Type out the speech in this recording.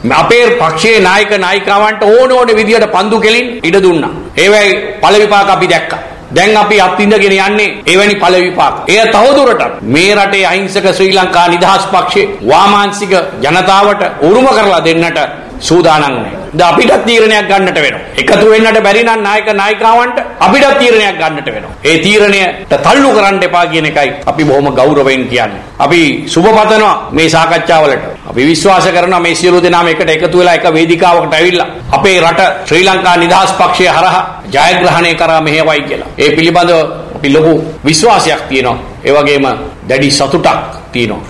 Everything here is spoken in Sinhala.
අපේ පක්ෂයේ නායක නායිකාවන්ට ඕන ඕන විදියට පන්දු කෙලින් ඉඩ දුන්නා. ඒවයි ඵල විපාක අපි දැක්කා. දැන් අපි අත්විඳගෙන යන්නේ එවැනි ඵල විපාක. එය තවදුරටත් මේ රටේ අහිංසක ශ්‍රී ලංකා නිදහස් පක්ෂේ වාමාංශික ජනතාවට උරුම කරලා දෙන්නට සූදානම් නැහැ. ද අපිට තීරණයක් ගන්නට වෙනවා. එකතු වෙන්නට බැරි නම් නායක නායිකාවන්ට අපිට තීරණයක් ගන්නට වෙනවා. ඒ තීරණයට තල්ලු කරන්න එපා කියන එකයි අපි බොහොම ගෞරවයෙන් කියන්නේ. අපි සුබ පතනවා මේ සාකච්ඡාවලට. අපි විශ්වාස කරනවා මේ සියලු දෙනාම එකට එකතු වෙලා එක වේදිකාවකට ඇවිල්ලා අපේ රට ශ්‍රී ලංකා නිදහස් පක්ෂය හරහා ජයග්‍රහණය කරා මෙහෙවයි කියලා. ඒ පිළිබඳව අපි ලොකු විශ්වාසයක් තියෙනවා. ඒ වගේම දැඩි සතුටක් තියෙනවා.